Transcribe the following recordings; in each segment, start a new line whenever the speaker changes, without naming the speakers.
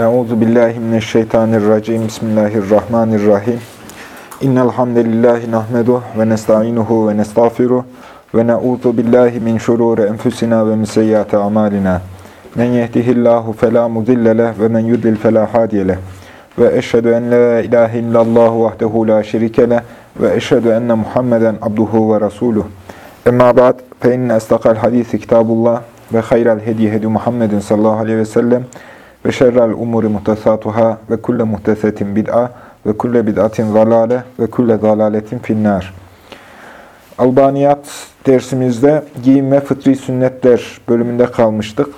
Euzu billahi mineşşeytanirracim. Bismillahirrahmanirrahim. İnnel hamdelellahi nahmeduhu ve nestainuhu ve nestağfiruh ve na'udzu billahi min şururi enfusina ve min seyyiati amalina. Men yehdihillahu fela mudille ve men yudlil fela hadiye. Ve eşhedü en la ilahe illallah vahdehu la şerike ve eşhedü enne Muhammeden abduhu ve resuluh. Emma ba'd fe inne estaqal hadisi kitabullah ve hayral hediye hedi Muhammedin sallallahu aleyhi ve sellem ve şerrel umuri muhtesatuhâ ve kulle muhtesetin bid'a ve kulle bid'atin zalale ve kulle zalaletin finnâr. Albaniyat dersimizde giyim ve fıtri sünnetler bölümünde kalmıştık.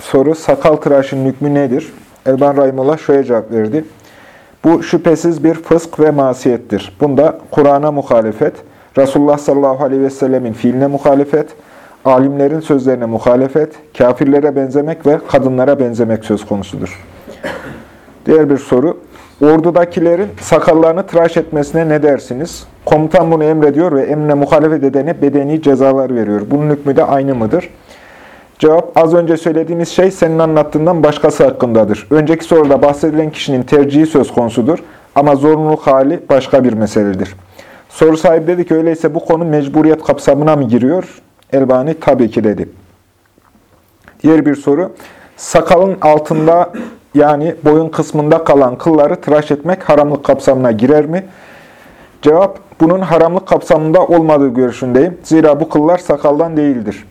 Soru, sakal tıraşın hükmü nedir? Elban Rahimullah şöyle cevap verdi. Bu şüphesiz bir fısk ve masiyettir. Bunda Kur'an'a muhalefet, Resulullah sallallahu aleyhi ve sellemin fiiline muhalefet, alimlerin sözlerine muhalefet, kafirlere benzemek ve kadınlara benzemek söz konusudur. Diğer bir soru. Ordudakilerin sakallarını tıraş etmesine ne dersiniz? Komutan bunu emrediyor ve emrine muhalefet edene bedeni cezalar veriyor. Bunun hükmü de aynı mıdır? Cevap, az önce söylediğimiz şey senin anlattığından başkası hakkındadır. Önceki soruda bahsedilen kişinin tercihi söz konusudur ama zorunluluk hali başka bir meseledir. Soru sahibi dedi ki öyleyse bu konu mecburiyet kapsamına mı giriyor? Elbani tabii ki dedi. Diğer bir soru. Sakalın altında yani boyun kısmında kalan kılları tıraş etmek haramlık kapsamına girer mi? Cevap, bunun haramlık kapsamında olmadığı görüşündeyim. Zira bu kıllar sakaldan değildir.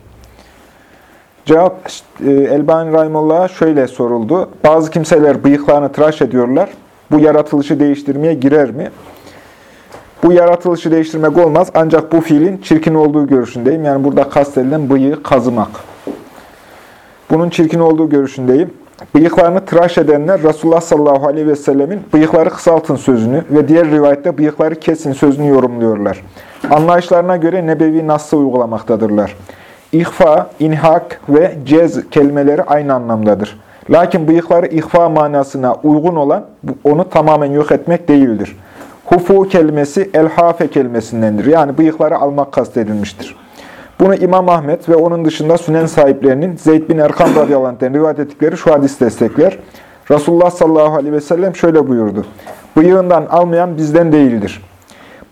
Cevap, e, Elbani Rahimullah'a şöyle soruldu. Bazı kimseler bıyıklarını tıraş ediyorlar. Bu yaratılışı değiştirmeye girer mi? Bu yaratılışı değiştirmek olmaz ancak bu fiilin çirkin olduğu görüşündeyim. Yani burada kastedilen bıyığı kazımak. Bunun çirkin olduğu görüşündeyim. Bıyıklarını tıraş edenler Resulullah sallallahu aleyhi ve sellemin bıyıkları kısaltın sözünü ve diğer rivayette bıyıkları kesin sözünü yorumluyorlar. Anlayışlarına göre nebevi nasıl uygulamaktadırlar. İhfa, inhak ve cez kelimeleri aynı anlamdadır. Lakin bıyıkları ihfa manasına uygun olan onu tamamen yok etmek değildir. Hufu kelimesi elhafe kelimesindendir. Yani bıyıkları almak kastedilmiştir. Bunu İmam Ahmet ve onun dışında sünen sahiplerinin Zeyd bin Erkam radıyallahu rivayet ettikleri şu hadis destekler. Resulullah sallallahu aleyhi ve sellem şöyle buyurdu. Bıyığından almayan bizden değildir.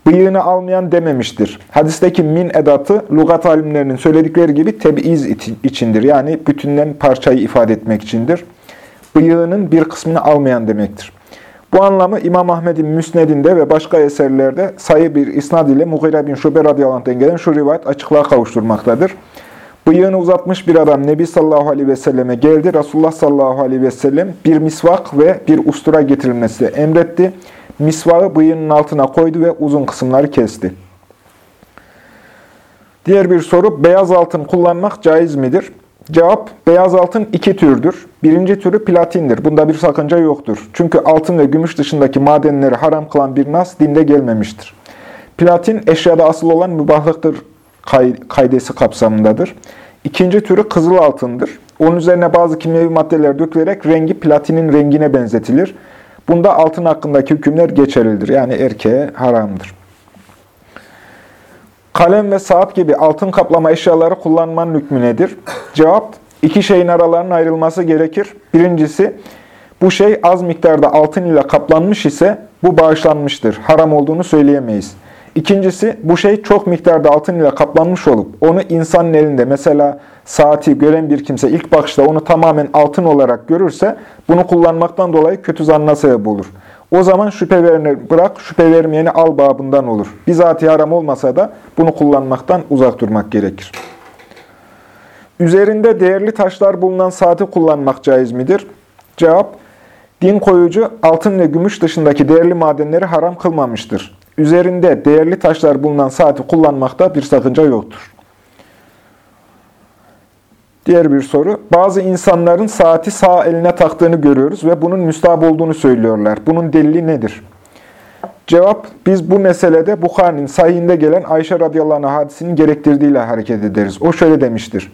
Bıyığını almayan dememiştir. Hadisteki min edatı lugat alimlerinin söyledikleri gibi tebiiz içindir. Yani bütünden parçayı ifade etmek içindir. Bıyığının bir kısmını almayan demektir. Bu anlamı İmam Ahmed'in Müsned'inde ve başka eserlerde sayı bir isnad ile Mughire bin Şube radıyallahu gelen şu rivayet açıklığa kavuşturmaktadır. Bıyığını uzatmış bir adam Nebi sallallahu aleyhi ve selleme geldi. Resulullah sallallahu aleyhi ve sellem bir misvak ve bir ustura getirilmesi emretti. Misvağı bıyığının altına koydu ve uzun kısımları kesti. Diğer bir soru, beyaz altın kullanmak caiz midir? Cevap, beyaz altın iki türdür. Birinci türü platindir. Bunda bir sakınca yoktur. Çünkü altın ve gümüş dışındaki madenleri haram kılan bir nas dinde gelmemiştir. Platin, eşyada asıl olan mübahlıktır kaydesi kapsamındadır. İkinci türü kızıl altındır. Onun üzerine bazı kimyevi maddeler dökülerek rengi platinin rengine benzetilir. Bunda altın hakkındaki hükümler geçerlidir. Yani erkeğe haramdır. Kalem ve saat gibi altın kaplama eşyaları kullanmanın hükmü nedir? Cevap, iki şeyin aralarının ayrılması gerekir. Birincisi, bu şey az miktarda altın ile kaplanmış ise bu bağışlanmıştır. Haram olduğunu söyleyemeyiz. İkincisi, bu şey çok miktarda altın ile kaplanmış olup onu insanın elinde mesela saati gören bir kimse ilk bakışta onu tamamen altın olarak görürse bunu kullanmaktan dolayı kötü zanna sebep olur. O zaman şüphe vereni bırak, şüphe vermeyeni al babından olur. Bizatihi haram olmasa da bunu kullanmaktan uzak durmak gerekir. Üzerinde değerli taşlar bulunan saati kullanmak caiz midir? Cevap, din koyucu altın ve gümüş dışındaki değerli madenleri haram kılmamıştır. Üzerinde değerli taşlar bulunan saati kullanmakta bir sakınca yoktur. Diğer bir soru. Bazı insanların saati sağ eline taktığını görüyoruz ve bunun müstahap olduğunu söylüyorlar. Bunun delili nedir? Cevap, biz bu meselede Bukhari'nin sayhinde gelen Ayşe radıyallahu anh hadisinin gerektirdiğiyle hareket ederiz. O şöyle demiştir.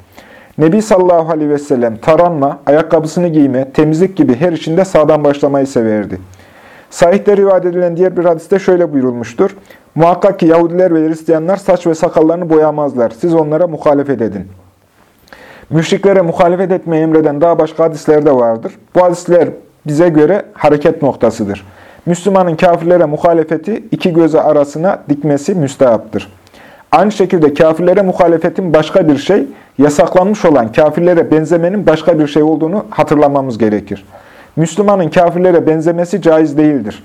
Nebi sallallahu aleyhi ve sellem taranma, ayakkabısını giyme, temizlik gibi her işinde sağdan başlamayı severdi. Sahihte rivayet edilen diğer bir hadiste şöyle buyurulmuştur. Muhakkak ki Yahudiler ve Hristiyanlar saç ve sakallarını boyamazlar. Siz onlara muhalefet edin. Müşriklere muhalefet etmeyi emreden daha başka hadisler de vardır. Bu hadisler bize göre hareket noktasıdır. Müslümanın kafirlere muhalefeti iki gözü arasına dikmesi müstehaptır. Aynı şekilde kafirlere muhalefetin başka bir şey, yasaklanmış olan kafirlere benzemenin başka bir şey olduğunu hatırlamamız gerekir. Müslümanın kafirlere benzemesi caiz değildir.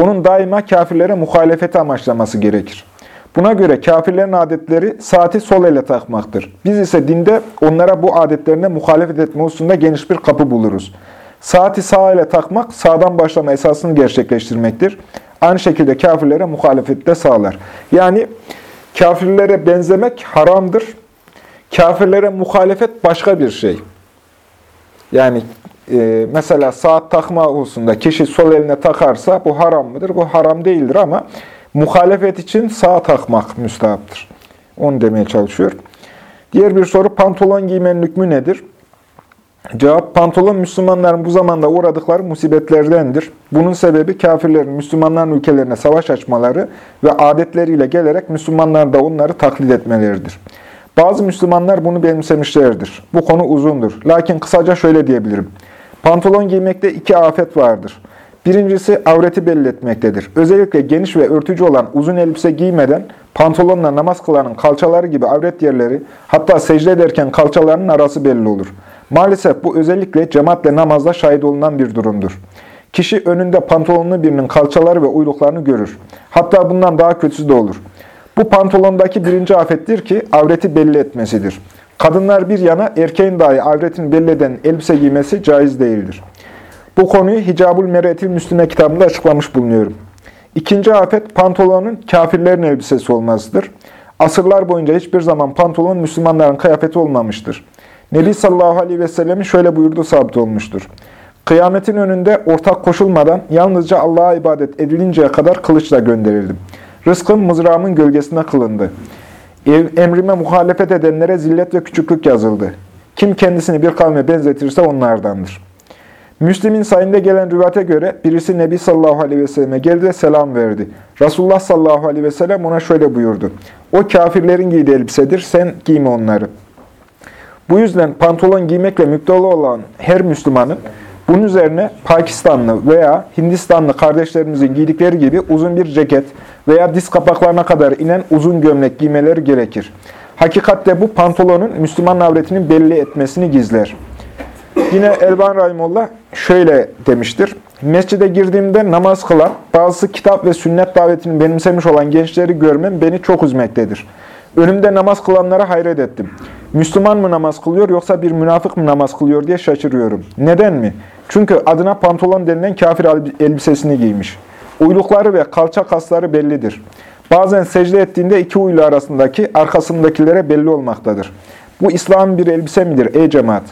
Onun daima kafirlere muhalefeti amaçlaması gerekir. Buna göre kafirlerin adetleri saati sol ele takmaktır. Biz ise dinde onlara bu adetlerine muhalefet etme hususunda geniş bir kapı buluruz. Saati sağ ele takmak, sağdan başlama esasını gerçekleştirmektir. Aynı şekilde kafirlere muhalefet de sağlar. Yani kafirlere benzemek haramdır. Kafirlere muhalefet başka bir şey. Yani e, mesela saat takma hususunda kişi sol eline takarsa bu haram mıdır? Bu haram değildir ama muhalefet için sağ takmak müstahaptır. Onu demeye çalışıyor. Diğer bir soru, pantolon giymenin hükmü nedir? Cevap, pantolon Müslümanların bu zamanda uğradıkları musibetlerdendir. Bunun sebebi kafirlerin Müslümanların ülkelerine savaş açmaları ve adetleriyle gelerek Müslümanlar da onları taklit etmeleridir. Bazı Müslümanlar bunu benimsemişlerdir. Bu konu uzundur. Lakin kısaca şöyle diyebilirim. Pantolon giymekte iki afet vardır. Birincisi avreti belli etmektedir. Özellikle geniş ve örtücü olan uzun elbise giymeden pantolonla namaz kılanın kalçaları gibi avret yerleri hatta secde ederken kalçalarının arası belli olur. Maalesef bu özellikle cemaatle namazda şahit olunan bir durumdur. Kişi önünde pantolonlu birinin kalçaları ve uyluklarını görür. Hatta bundan daha kötüsü de olur. Bu pantolondaki birinci afettir ki avreti belli etmesidir. Kadınlar bir yana erkeğin dahi avretini belli eden elbise giymesi caiz değildir. Bu konuyu Hicabul Meretil Müslüme kitabında açıklamış bulunuyorum. İkinci afet pantolonun kafirlerin elbisesi olmasıdır. Asırlar boyunca hiçbir zaman pantolon Müslümanların kıyafeti olmamıştır. Nebi sallallahu aleyhi ve sellemin şöyle buyurduğu sabit olmuştur. Kıyametin önünde ortak koşulmadan yalnızca Allah'a ibadet edilinceye kadar kılıçla gönderildim. Rızkım mızrağımın gölgesine kılındı. Emrime muhalefet edenlere zillet ve küçüklük yazıldı. Kim kendisini bir kavme benzetirse onlardandır. Müslim'in sayında gelen rivayete göre birisi Nebi sallallahu aleyhi ve selleme geldi ve selam verdi. Resulullah sallallahu aleyhi ve sellem ona şöyle buyurdu. O kafirlerin giydiği elbisedir, sen giyme onları. Bu yüzden pantolon giymekle müptela olan her Müslümanın bunun üzerine Pakistanlı veya Hindistanlı kardeşlerimizin giydikleri gibi uzun bir ceket veya diz kapaklarına kadar inen uzun gömlek giymeleri gerekir. Hakikatte bu pantolonun Müslüman avretinin belli etmesini gizler. Yine Elban Rahimullah şöyle demiştir. Mescide girdiğimde namaz kılan, bazı kitap ve sünnet davetini benimsemiş olan gençleri görmem beni çok üzmektedir. Önümde namaz kılanlara hayret ettim. Müslüman mı namaz kılıyor yoksa bir münafık mı namaz kılıyor diye şaşırıyorum. Neden mi? Çünkü adına pantolon denilen kafir elbisesini giymiş. Uylukları ve kalça kasları bellidir. Bazen secde ettiğinde iki uylu arasındaki arkasındakilere belli olmaktadır. Bu İslam'ın bir elbise midir ey cemaat?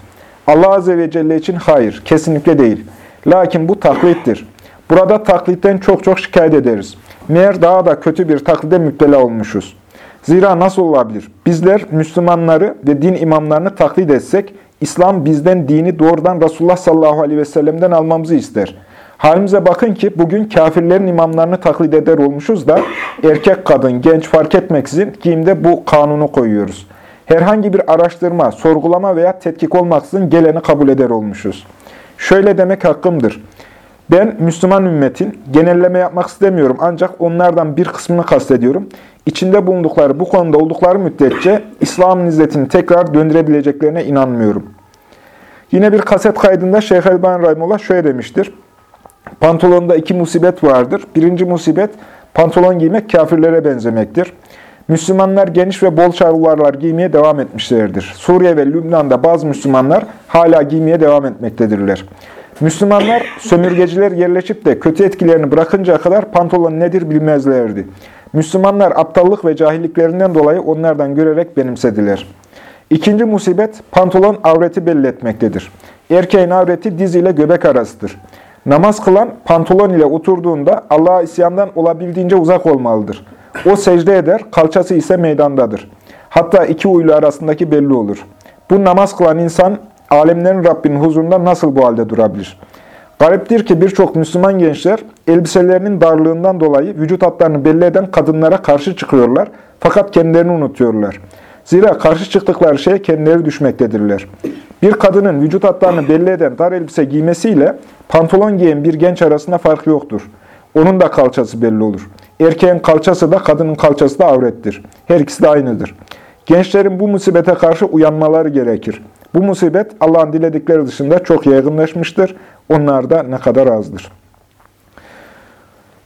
Allah Azze ve Celle için hayır, kesinlikle değil. Lakin bu taklittir. Burada taklitten çok çok şikayet ederiz. Meğer daha da kötü bir taklide müptela olmuşuz. Zira nasıl olabilir? Bizler Müslümanları ve din imamlarını taklit etsek, İslam bizden dini doğrudan Resulullah sallallahu aleyhi ve sellem'den almamızı ister. Halimize bakın ki bugün kafirlerin imamlarını taklit eder olmuşuz da erkek, kadın, genç fark etmeksizin giyimde bu kanunu koyuyoruz. Herhangi bir araştırma, sorgulama veya tetkik olmaksızın geleni kabul eder olmuşuz. Şöyle demek hakkımdır. Ben Müslüman ümmetin genelleme yapmak istemiyorum ancak onlardan bir kısmını kastediyorum. İçinde bulundukları bu konuda oldukları müddetçe İslam'ın izzetini tekrar döndürebileceklerine inanmıyorum. Yine bir kaset kaydında Şeyh Elban Rahimullah şöyle demiştir. Pantolonda iki musibet vardır. Birinci musibet pantolon giymek kafirlere benzemektir. Müslümanlar geniş ve bol şalvarlar giymeye devam etmişlerdir. Suriye ve Lübnan'da bazı Müslümanlar hala giymeye devam etmektedirler. Müslümanlar sömürgeciler yerleşip de kötü etkilerini bırakıncaya kadar pantolon nedir bilmezlerdi. Müslümanlar aptallık ve cahilliklerinden dolayı onlardan görerek benimsediler. İkinci musibet pantolon avreti belli etmektedir. Erkeğin avreti diz ile göbek arasıdır. Namaz kılan pantolon ile oturduğunda Allah'a isyandan olabildiğince uzak olmalıdır. O secde eder, kalçası ise meydandadır. Hatta iki uylu arasındaki belli olur. Bu namaz kılan insan alemlerin Rabbinin huzurunda nasıl bu halde durabilir? Gariptir ki birçok Müslüman gençler elbiselerinin darlığından dolayı vücut hatlarını belli eden kadınlara karşı çıkıyorlar fakat kendilerini unutuyorlar. Zira karşı çıktıkları şeye kendileri düşmektedirler. Bir kadının vücut hatlarını belli eden dar elbise giymesiyle pantolon giyen bir genç arasında fark yoktur. Onun da kalçası belli olur. Erkeğin kalçası da kadının kalçası da avrettir. Her ikisi de aynıdır. Gençlerin bu musibete karşı uyanmaları gerekir. Bu musibet Allah'ın diledikleri dışında çok yaygınlaşmıştır. Onlar da ne kadar azdır.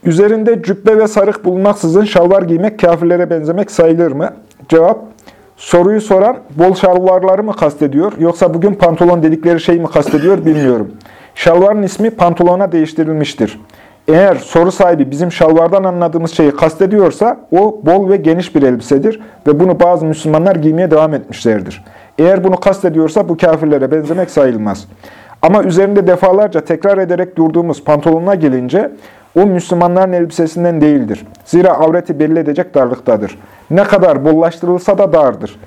Üzerinde cübbe ve sarık bulunmaksızın şalvar giymek kafirlere benzemek sayılır mı? Cevap, soruyu soran bol şalvarları mı kastediyor yoksa bugün pantolon dedikleri şey mi kastediyor bilmiyorum. Şalvarın ismi pantolona değiştirilmiştir. Eğer soru sahibi bizim şalvardan anladığımız şeyi kastediyorsa o bol ve geniş bir elbisedir ve bunu bazı Müslümanlar giymeye devam etmişlerdir. Eğer bunu kastediyorsa bu kafirlere benzemek sayılmaz. Ama üzerinde defalarca tekrar ederek durduğumuz pantolonuna gelince o Müslümanların elbisesinden değildir. Zira avreti belli edecek darlıktadır. Ne kadar bollaştırılsa da dardır.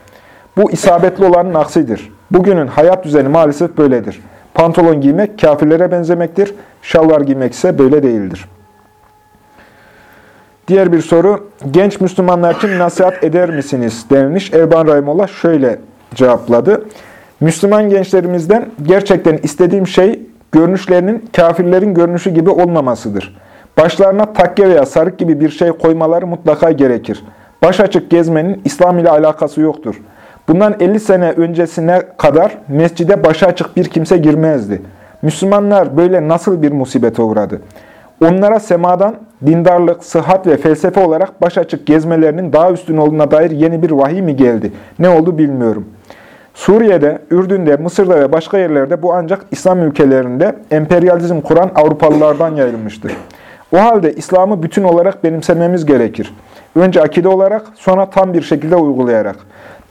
Bu isabetli olanın aksidir. Bugünün hayat düzeni maalesef böyledir. Pantolon giymek kafirlere benzemektir. Şalvar giymek ise böyle değildir. Diğer bir soru, genç Müslümanlar için nasihat eder misiniz denilmiş. Erban Rahimullah şöyle cevapladı. Müslüman gençlerimizden gerçekten istediğim şey görünüşlerinin kafirlerin görünüşü gibi olmamasıdır. Başlarına takke veya sarık gibi bir şey koymaları mutlaka gerekir. Baş açık gezmenin İslam ile alakası yoktur. Bundan 50 sene öncesine kadar mescide başı açık bir kimse girmezdi. Müslümanlar böyle nasıl bir musibete uğradı? Onlara semadan dindarlık, sıhhat ve felsefe olarak baş açık gezmelerinin daha üstün olduğuna dair yeni bir vahiy mi geldi? Ne oldu bilmiyorum. Suriye'de, Ürdün'de, Mısır'da ve başka yerlerde bu ancak İslam ülkelerinde emperyalizm kuran Avrupalılardan yayılmıştır. O halde İslam'ı bütün olarak benimsememiz gerekir. Önce akide olarak, sonra tam bir şekilde uygulayarak.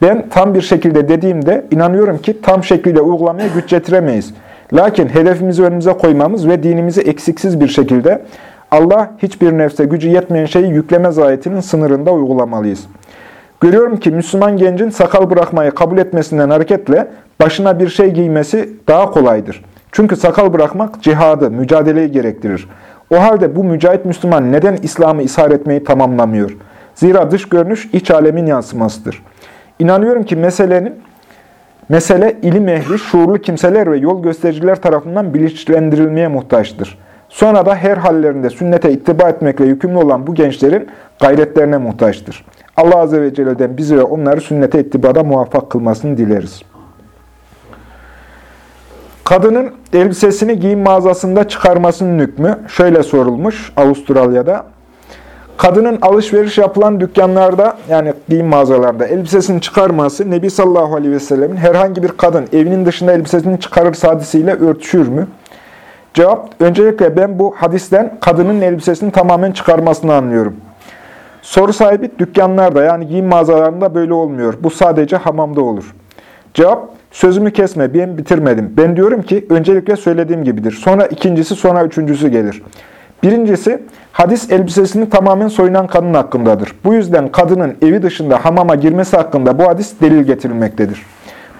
Ben tam bir şekilde dediğimde inanıyorum ki tam şekilde uygulamaya güç getiremeyiz. Lakin hedefimizi önümüze koymamız ve dinimizi eksiksiz bir şekilde Allah hiçbir nefse gücü yetmeyen şeyi yükleme ayetinin sınırında uygulamalıyız. Görüyorum ki Müslüman gencin sakal bırakmayı kabul etmesinden hareketle başına bir şey giymesi daha kolaydır. Çünkü sakal bırakmak cihadı, mücadeleyi gerektirir. O halde bu mücahit Müslüman neden İslam'ı ishar etmeyi tamamlamıyor? Zira dış görünüş iç alemin yansımasıdır. İnanıyorum ki meselenin mesele ilim ehli, şuurlu kimseler ve yol göstericiler tarafından bilinçlendirilmeye muhtaçtır. Sonra da her hallerinde sünnete ittiba etmekle yükümlü olan bu gençlerin gayretlerine muhtaçtır. Allah Azze ve Celle'den bizi ve onları sünnete ittibada muvaffak kılmasını dileriz. Kadının elbisesini giyim mağazasında çıkarmasının hükmü şöyle sorulmuş Avustralya'da. Kadının alışveriş yapılan dükkanlarda yani giyim mağazalarda elbisesini çıkarması Nebi sallallahu aleyhi ve sellemin herhangi bir kadın evinin dışında elbisesini çıkarır hadisiyle örtüşür mü? Cevap, öncelikle ben bu hadisten kadının elbisesini tamamen çıkarmasını anlıyorum. Soru sahibi dükkanlarda yani giyim mağazalarında böyle olmuyor. Bu sadece hamamda olur. Cevap, sözümü kesme, ben bitirmedim. Ben diyorum ki öncelikle söylediğim gibidir. Sonra ikincisi, sonra üçüncüsü gelir. Birincisi, hadis elbisesini tamamen soyunan kadın hakkındadır. Bu yüzden kadının evi dışında hamama girmesi hakkında bu hadis delil getirilmektedir.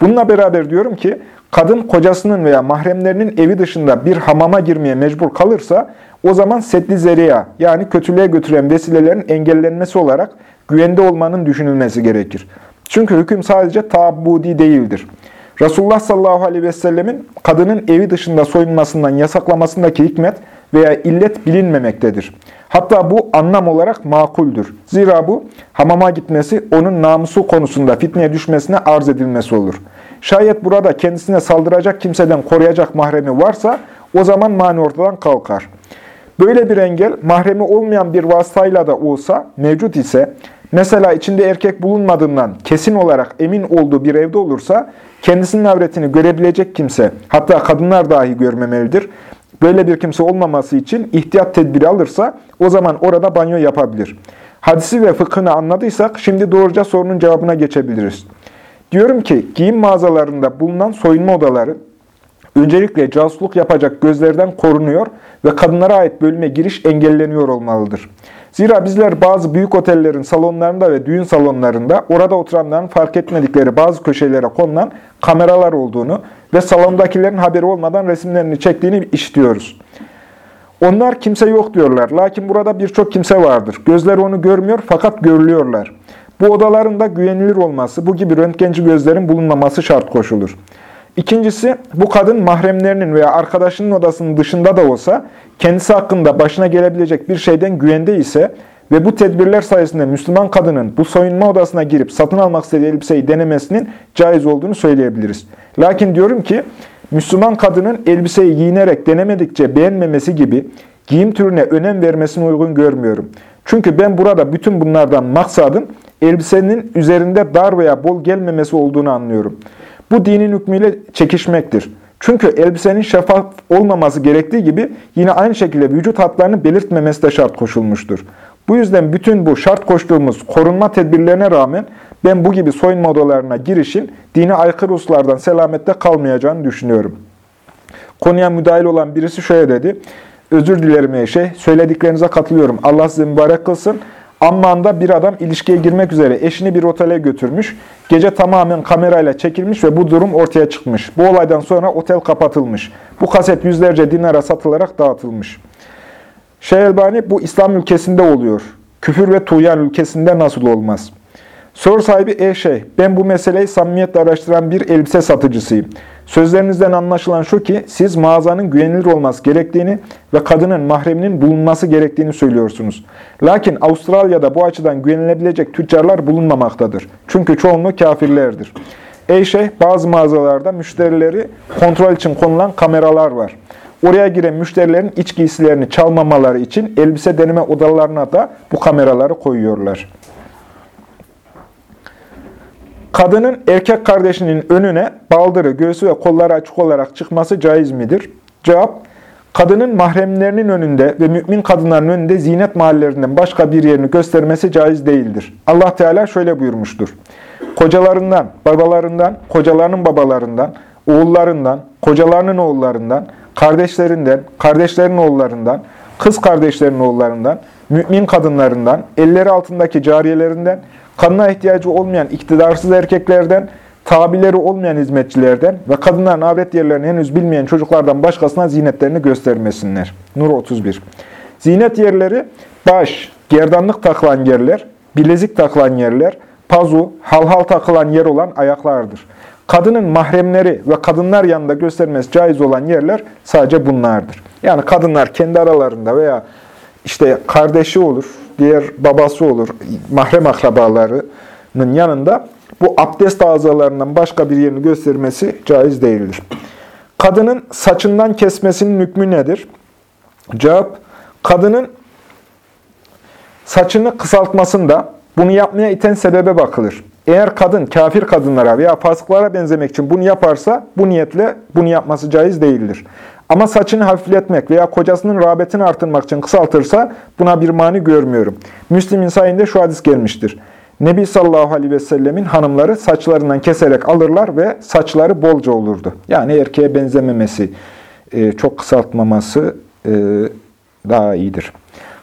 Bununla beraber diyorum ki, kadın kocasının veya mahremlerinin evi dışında bir hamama girmeye mecbur kalırsa, o zaman setli zeriya yani kötülüğe götüren vesilelerin engellenmesi olarak güvende olmanın düşünülmesi gerekir. Çünkü hüküm sadece tabbudi değildir. Resulullah sallallahu aleyhi ve sellemin kadının evi dışında soyunmasından yasaklamasındaki hikmet veya illet bilinmemektedir. Hatta bu anlam olarak makuldür. Zira bu hamama gitmesi onun namusu konusunda fitneye düşmesine arz edilmesi olur. Şayet burada kendisine saldıracak kimseden koruyacak mahremi varsa o zaman mani ortadan kalkar. Böyle bir engel mahremi olmayan bir vasıtayla da olsa mevcut ise, mesela içinde erkek bulunmadığından kesin olarak emin olduğu bir evde olursa, kendisinin avretini görebilecek kimse, hatta kadınlar dahi görmemelidir. Böyle bir kimse olmaması için ihtiyat tedbiri alırsa, o zaman orada banyo yapabilir. Hadisi ve fıkhını anladıysak, şimdi doğruca sorunun cevabına geçebiliriz. Diyorum ki, giyim mağazalarında bulunan soyunma odaları, öncelikle casusluk yapacak gözlerden korunuyor ve kadınlara ait bölüme giriş engelleniyor olmalıdır. Zira bizler bazı büyük otellerin salonlarında ve düğün salonlarında orada oturanların fark etmedikleri bazı köşelere konulan kameralar olduğunu ve salondakilerin haberi olmadan resimlerini çektiğini işitiyoruz. Onlar kimse yok diyorlar. Lakin burada birçok kimse vardır. Gözler onu görmüyor fakat görülüyorlar. Bu odaların da güvenilir olması, bu gibi röntgenci gözlerin bulunmaması şart koşulur. İkincisi, bu kadın mahremlerinin veya arkadaşının odasının dışında da olsa, kendisi hakkında başına gelebilecek bir şeyden güvende ise ve bu tedbirler sayesinde Müslüman kadının bu soyunma odasına girip satın almak istediği elbiseyi denemesinin caiz olduğunu söyleyebiliriz. Lakin diyorum ki, Müslüman kadının elbiseyi giyinerek denemedikçe beğenmemesi gibi giyim türüne önem vermesini uygun görmüyorum. Çünkü ben burada bütün bunlardan maksadım elbisenin üzerinde dar veya bol gelmemesi olduğunu anlıyorum. Bu dinin hükmüyle çekişmektir. Çünkü elbisenin şeffaf olmaması gerektiği gibi yine aynı şekilde vücut hatlarını belirtmemesi de şart koşulmuştur. Bu yüzden bütün bu şart koştuğumuz korunma tedbirlerine rağmen ben bu gibi soyunma odalarına girişin dine aykırı hususlardan selamette kalmayacağını düşünüyorum. Konuya müdahil olan birisi şöyle dedi. Özür dilerim ey şey, söylediklerinize katılıyorum. Allah sizi mübarek kılsın. Amman'da bir adam ilişkiye girmek üzere eşini bir otele götürmüş. Gece tamamen kamerayla çekilmiş ve bu durum ortaya çıkmış. Bu olaydan sonra otel kapatılmış. Bu kaset yüzlerce dinara satılarak dağıtılmış. Şeyh bu İslam ülkesinde oluyor. Küfür ve tuğyan ülkesinde nasıl olmaz? Soru sahibi ey şey, ben bu meseleyi samimiyetle araştıran bir elbise satıcısıyım. Sözlerinizden anlaşılan şu ki, siz mağazanın güvenilir olması gerektiğini ve kadının mahreminin bulunması gerektiğini söylüyorsunuz. Lakin Avustralya'da bu açıdan güvenilebilecek tüccarlar bulunmamaktadır. Çünkü çoğunluğu kafirlerdir. Ey şey, bazı mağazalarda müşterileri kontrol için konulan kameralar var. Oraya giren müşterilerin iç giysilerini çalmamaları için elbise deneme odalarına da bu kameraları koyuyorlar. Kadının erkek kardeşinin önüne baldırı, göğsü ve kolları açık olarak çıkması caiz midir? Cevap, kadının mahremlerinin önünde ve mümin kadınların önünde zinet mahallerinden başka bir yerini göstermesi caiz değildir. Allah Teala şöyle buyurmuştur. Kocalarından, babalarından, kocalarının babalarından, oğullarından, kocalarının oğullarından, kardeşlerinden, kardeşlerin oğullarından, kız kardeşlerinin oğullarından, mümin kadınlarından, elleri altındaki cariyelerinden, kanına ihtiyacı olmayan iktidarsız erkeklerden, tabileri olmayan hizmetçilerden ve kadınların avret yerlerini henüz bilmeyen çocuklardan başkasına zinetlerini göstermesinler. Nur 31. Zinet yerleri baş, gerdanlık takılan yerler, bilezik takılan yerler, pazu, halhal takılan yer olan ayaklardır. Kadının mahremleri ve kadınlar yanında göstermesi caiz olan yerler sadece bunlardır. Yani kadınlar kendi aralarında veya işte kardeşi olur, diğer babası olur, mahrem akrabalarının yanında bu abdest ağzalarından başka bir yerini göstermesi caiz değildir. Kadının saçından kesmesinin hükmü nedir? Cevap, kadının saçını kısaltmasında bunu yapmaya iten sebebe bakılır. Eğer kadın kafir kadınlara veya fasıklara benzemek için bunu yaparsa bu niyetle bunu yapması caiz değildir. Ama saçını hafifletmek veya kocasının rağbetini artırmak için kısaltırsa buna bir mani görmüyorum. Müslim'in sayında şu hadis gelmiştir. Nebi sallallahu aleyhi ve sellemin hanımları saçlarından keserek alırlar ve saçları bolca olurdu. Yani erkeğe benzememesi, e, çok kısaltmaması e, daha iyidir.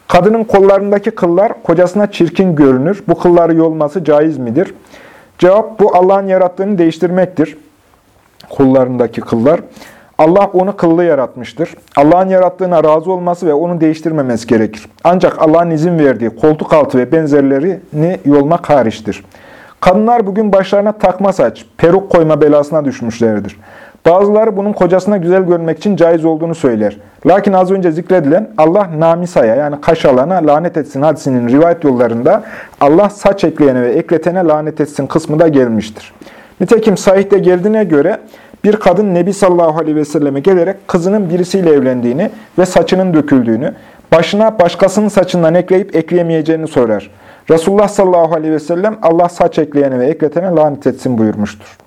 Kadının kollarındaki kıllar kocasına çirkin görünür. Bu kılları yolması caiz midir? Cevap bu Allah'ın yarattığını değiştirmektir. Kollarındaki kıllar. Allah onu kıllı yaratmıştır. Allah'ın yarattığına razı olması ve onu değiştirmemesi gerekir. Ancak Allah'ın izin verdiği koltuk altı ve benzerlerini yolmak hariçtir. Kadınlar bugün başlarına takma saç, peruk koyma belasına düşmüşlerdir. Bazıları bunun kocasına güzel görmek için caiz olduğunu söyler. Lakin az önce zikredilen Allah namisaya yani kaş alana lanet etsin hadisinin rivayet yollarında Allah saç ekleyene ve ekletene lanet etsin kısmı da gelmiştir. Nitekim sahihte geldiğine göre bir kadın Nebi sallallahu aleyhi ve selleme gelerek kızının birisiyle evlendiğini ve saçının döküldüğünü, başına başkasının saçından ekleyip ekleyemeyeceğini sorar. Resulullah sallallahu aleyhi ve sellem Allah saç ekleyene ve ekletene lanet etsin buyurmuştur.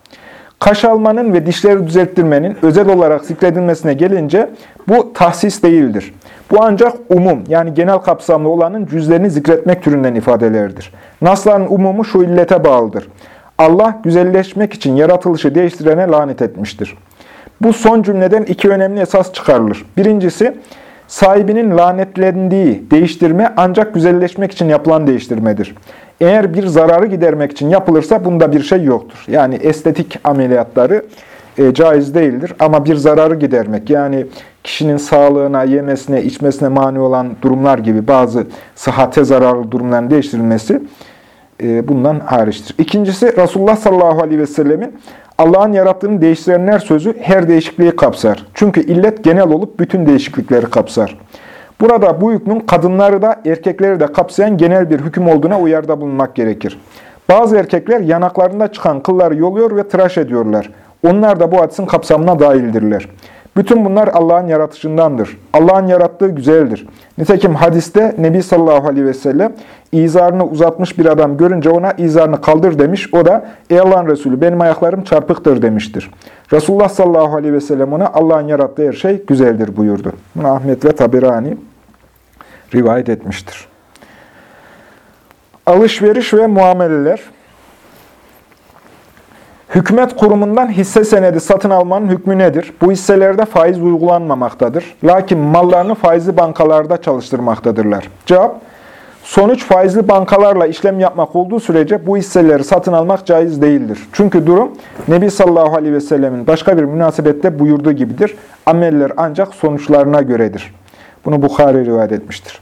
Kaş almanın ve dişleri düzelttirmenin özel olarak zikredilmesine gelince bu tahsis değildir. Bu ancak umum yani genel kapsamlı olanın cüzlerini zikretmek türünden ifadelerdir. Nasların umumu şu illete bağlıdır. Allah güzelleşmek için yaratılışı değiştirene lanet etmiştir. Bu son cümleden iki önemli esas çıkarılır. Birincisi, sahibinin lanetlendiği değiştirme ancak güzelleşmek için yapılan değiştirmedir. Eğer bir zararı gidermek için yapılırsa bunda bir şey yoktur. Yani estetik ameliyatları e, caiz değildir. Ama bir zararı gidermek, yani kişinin sağlığına, yemesine, içmesine mani olan durumlar gibi bazı sıhhate zararlı durumların değiştirilmesi e, bundan hariçtir. İkincisi Resulullah sallallahu aleyhi ve sellemin Allah'ın yarattığını değiştirenler sözü her değişikliği kapsar. Çünkü illet genel olup bütün değişiklikleri kapsar. Burada bu hükmün kadınları da erkekleri de kapsayan genel bir hüküm olduğuna uyarda bulunmak gerekir. Bazı erkekler yanaklarında çıkan kılları yoluyor ve tıraş ediyorlar. Onlar da bu hadisin kapsamına dahildirler. Bütün bunlar Allah'ın yaratışındandır. Allah'ın yarattığı güzeldir. Nitekim hadiste Nebi sallallahu aleyhi ve sellem izarını uzatmış bir adam görünce ona izarını kaldır demiş. O da ey Allah'ın Resulü benim ayaklarım çarpıktır demiştir. Resulullah sallallahu aleyhi ve sellem ona Allah'ın yarattığı her şey güzeldir buyurdu. Bunu Ahmet ve Tabirani rivayet etmiştir. Alışveriş ve muameleler Hükümet kurumundan hisse senedi satın almanın hükmü nedir? Bu hisselerde faiz uygulanmamaktadır. Lakin mallarını faizli bankalarda çalıştırmaktadırlar. Cevap, sonuç faizli bankalarla işlem yapmak olduğu sürece bu hisseleri satın almak caiz değildir. Çünkü durum Nebi sallallahu aleyhi ve sellemin başka bir münasebette buyurduğu gibidir. Ameller ancak sonuçlarına göredir. Bunu Bukhari rivayet etmiştir.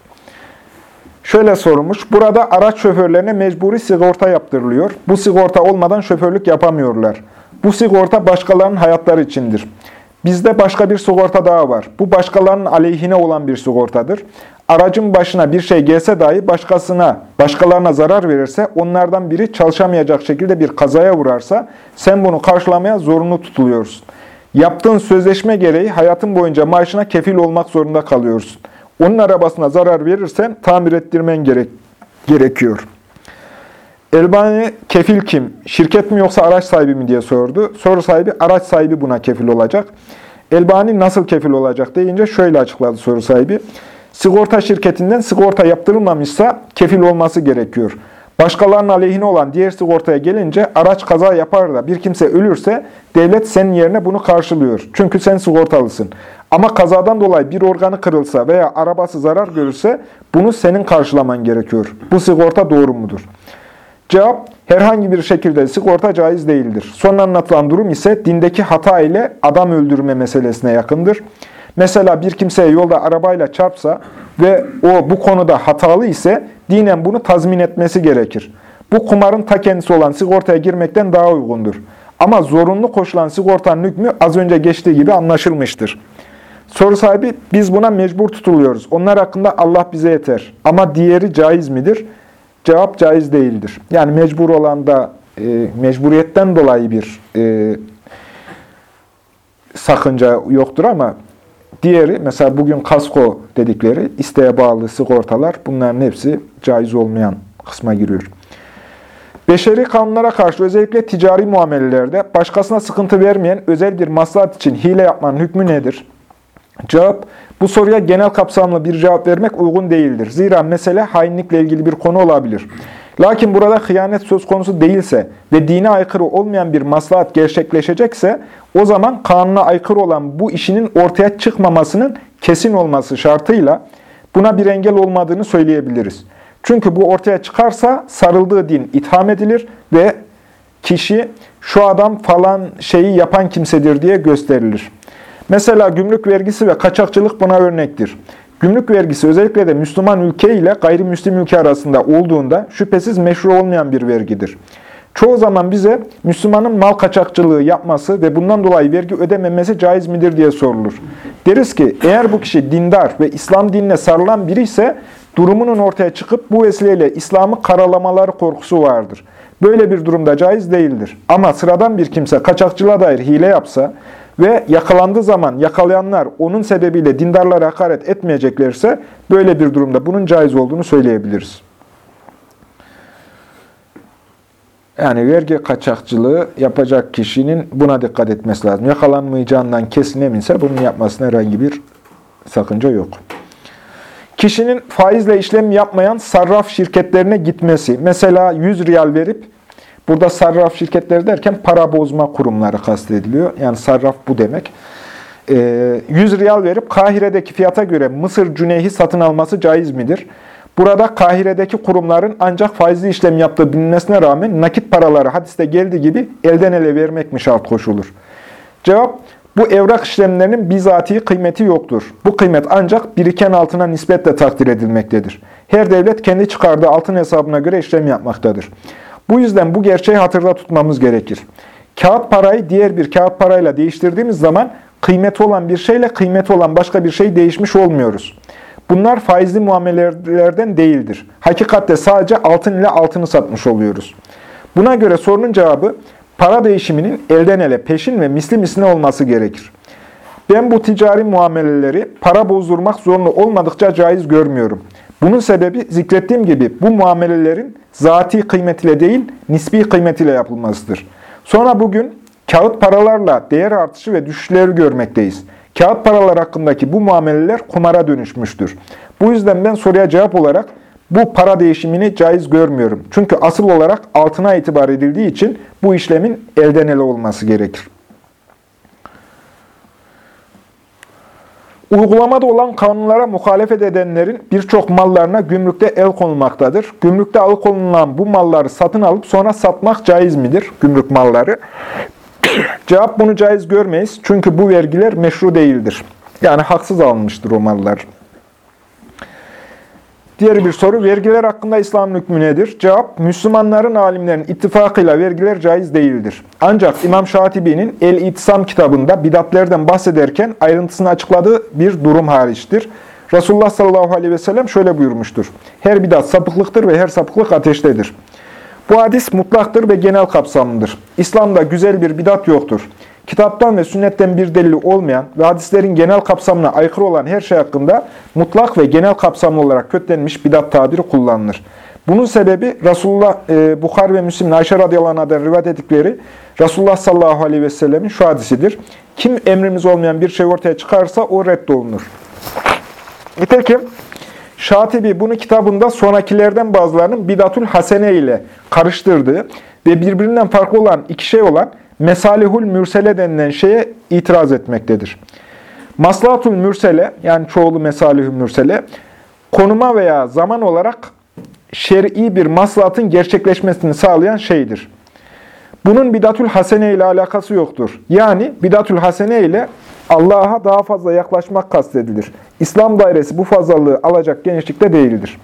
Şöyle sorulmuş, burada araç şoförlerine mecburi sigorta yaptırılıyor. Bu sigorta olmadan şoförlük yapamıyorlar. Bu sigorta başkalarının hayatları içindir. Bizde başka bir sigorta daha var. Bu başkalarının aleyhine olan bir sigortadır. Aracın başına bir şey gelse dahi başkasına, başkalarına zarar verirse, onlardan biri çalışamayacak şekilde bir kazaya vurarsa, sen bunu karşılamaya zorunlu tutuluyorsun. Yaptığın sözleşme gereği hayatın boyunca maaşına kefil olmak zorunda kalıyorsun. Onun arabasına zarar verirsen tamir ettirmen gerek, gerekiyor. Elbani kefil kim? Şirket mi yoksa araç sahibi mi diye sordu. Soru sahibi araç sahibi buna kefil olacak. Elbani nasıl kefil olacak deyince şöyle açıkladı soru sahibi. Sigorta şirketinden sigorta yaptırılmamışsa kefil olması gerekiyor. Başkalarının aleyhine olan diğer sigortaya gelince araç kaza yapar da bir kimse ölürse devlet senin yerine bunu karşılıyor. Çünkü sen sigortalısın. Ama kazadan dolayı bir organı kırılsa veya arabası zarar görürse bunu senin karşılaman gerekiyor. Bu sigorta doğru mudur? Cevap, herhangi bir şekilde sigorta caiz değildir. Son anlatılan durum ise dindeki hata ile adam öldürme meselesine yakındır. Mesela bir kimseye yolda arabayla çarpsa ve o bu konuda hatalı ise dinen bunu tazmin etmesi gerekir. Bu kumarın ta kendisi olan sigortaya girmekten daha uygundur. Ama zorunlu koşulan sigortanın hükmü az önce geçtiği gibi anlaşılmıştır. Soru sahibi, biz buna mecbur tutuluyoruz. Onlar hakkında Allah bize yeter. Ama diğeri caiz midir? Cevap caiz değildir. Yani mecbur olan da e, mecburiyetten dolayı bir e, sakınca yoktur ama diğeri, mesela bugün kasko dedikleri isteğe bağlı sigortalar, bunların hepsi caiz olmayan kısma giriyor. Beşeri kanunlara karşı özellikle ticari muamelelerde başkasına sıkıntı vermeyen özel bir maslahat için hile yapmanın hükmü nedir? Cevap, bu soruya genel kapsamlı bir cevap vermek uygun değildir. Zira mesele hainlikle ilgili bir konu olabilir. Lakin burada hıyanet söz konusu değilse ve dine aykırı olmayan bir maslahat gerçekleşecekse, o zaman kanuna aykırı olan bu işinin ortaya çıkmamasının kesin olması şartıyla buna bir engel olmadığını söyleyebiliriz. Çünkü bu ortaya çıkarsa sarıldığı din itham edilir ve kişi şu adam falan şeyi yapan kimsedir diye gösterilir. Mesela gümrük vergisi ve kaçakçılık buna örnektir. Gümrük vergisi özellikle de Müslüman ülke ile gayrimüslim ülke arasında olduğunda şüphesiz meşru olmayan bir vergidir. Çoğu zaman bize Müslümanın mal kaçakçılığı yapması ve bundan dolayı vergi ödememesi caiz midir diye sorulur. Deriz ki eğer bu kişi dindar ve İslam dinine sarılan biri ise durumunun ortaya çıkıp bu vesileyle İslam'ı karalamaları korkusu vardır. Böyle bir durumda caiz değildir. Ama sıradan bir kimse kaçakçılığa dair hile yapsa ve yakalandığı zaman yakalayanlar onun sebebiyle dindarlara hakaret etmeyeceklerse böyle bir durumda bunun caiz olduğunu söyleyebiliriz. Yani vergi kaçakçılığı yapacak kişinin buna dikkat etmesi lazım. Yakalanmayacağından kesin eminse bunun yapmasına herhangi bir sakınca yok. Kişinin faizle işlem yapmayan sarraf şirketlerine gitmesi, mesela 100 riyal verip Burada sarraf şirketleri derken para bozma kurumları kastediliyor. Yani sarraf bu demek. 100 ee, riyal verip Kahire'deki fiyata göre Mısır cüneyhi satın alması caiz midir? Burada Kahire'deki kurumların ancak faizli işlem yaptığı bilinmesine rağmen nakit paraları hadiste geldiği gibi elden ele vermek mi şart koşulur? Cevap, bu evrak işlemlerinin bizatihi kıymeti yoktur. Bu kıymet ancak biriken altına nispetle takdir edilmektedir. Her devlet kendi çıkardığı altın hesabına göre işlem yapmaktadır. Bu yüzden bu gerçeği hatırda tutmamız gerekir. Kağıt parayı diğer bir kağıt parayla değiştirdiğimiz zaman kıymeti olan bir şeyle kıymeti olan başka bir şey değişmiş olmuyoruz. Bunlar faizli muamelelerden değildir. Hakikatte sadece altın ile altını satmış oluyoruz. Buna göre sorunun cevabı para değişiminin elden ele peşin ve misli misline olması gerekir. Ben bu ticari muameleleri para bozdurmak zorunlu olmadıkça caiz görmüyorum. Bunun sebebi zikrettiğim gibi bu muamelelerin zati kıymetiyle değil, nisbi kıymetiyle yapılmasıdır. Sonra bugün kağıt paralarla değer artışı ve düşüşleri görmekteyiz. Kağıt paralar hakkındaki bu muameleler kumara dönüşmüştür. Bu yüzden ben soruya cevap olarak bu para değişimini caiz görmüyorum. Çünkü asıl olarak altına itibar edildiği için bu işlemin elden ele olması gerekir. Uygulamada olan kanunlara muhalefet edenlerin birçok mallarına gümrükte el konulmaktadır. Gümrükte alıkonulan bu malları satın alıp sonra satmak caiz midir? Gümrük malları. Cevap bunu caiz görmeyiz. Çünkü bu vergiler meşru değildir. Yani haksız alınmıştır o mallar. Diğer bir soru, vergiler hakkında İslam'ın hükmü nedir? Cevap, Müslümanların alimlerin ittifakıyla vergiler caiz değildir. Ancak İmam Şatibi'nin El-İtisam kitabında bidatlerden bahsederken ayrıntısını açıkladığı bir durum hariçtir. Resulullah sallallahu aleyhi ve sellem şöyle buyurmuştur. Her bidat sapıklıktır ve her sapıklık ateştedir. Bu hadis mutlaktır ve genel kapsamlıdır. İslam'da güzel bir bidat yoktur. Kitaptan ve sünnetten bir delili olmayan ve hadislerin genel kapsamına aykırı olan her şey hakkında mutlak ve genel kapsamlı olarak kötlenmiş bidat tabiri kullanılır. Bunun sebebi Resulullah, e, Bukhari ve Müslim'in Ayşe radıyallahu anh'dan rivayet ettikleri Resulullah sallallahu aleyhi ve sellemin şu hadisidir. Kim emrimiz olmayan bir şey ortaya çıkarsa o reddolunur. Nitekim Şatibi bunu kitabında sonrakilerden bazılarının bidatul hasene ile karıştırdığı ve birbirinden farklı olan iki şey olan mesalihul mürsele denilen şeye itiraz etmektedir. Maslahatul mürsele yani çoğulu mesalihül mürsele konuma veya zaman olarak şer'i bir maslahatın gerçekleşmesini sağlayan şeydir. Bunun bidatül hasene ile alakası yoktur. Yani bidatül hasene ile Allah'a daha fazla yaklaşmak kastedilir. İslam dairesi bu fazlalığı alacak genişlikte değildir.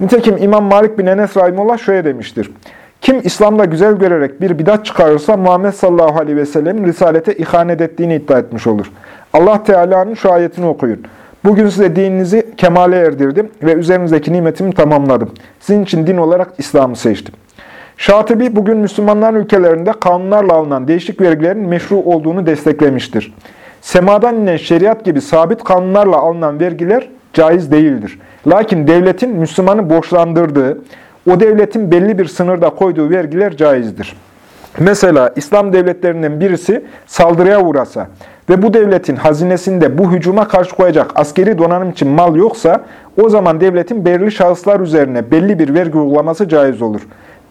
Nitekim İmam Malik bin Enes Rahimullah şöyle demiştir. Kim İslam'da güzel görerek bir bidat çıkarırsa Muhammed sallallahu aleyhi ve sellemin risalete ihanet ettiğini iddia etmiş olur. Allah Teala'nın şu ayetini okuyun. Bugün size dininizi kemale erdirdim ve üzerinizdeki nimetimi tamamladım. Sizin için din olarak İslam'ı seçtim. Şatibi bugün Müslümanların ülkelerinde kanunlarla alınan değişik vergilerin meşru olduğunu desteklemiştir. Semadan inen şeriat gibi sabit kanunlarla alınan vergiler caiz değildir. Lakin devletin Müslümanı borçlandırdığı, o devletin belli bir sınırda koyduğu vergiler caizdir. Mesela İslam devletlerinden birisi saldırıya uğrasa ve bu devletin hazinesinde bu hücuma karşı koyacak askeri donanım için mal yoksa o zaman devletin belirli şahıslar üzerine belli bir vergi uygulaması caiz olur.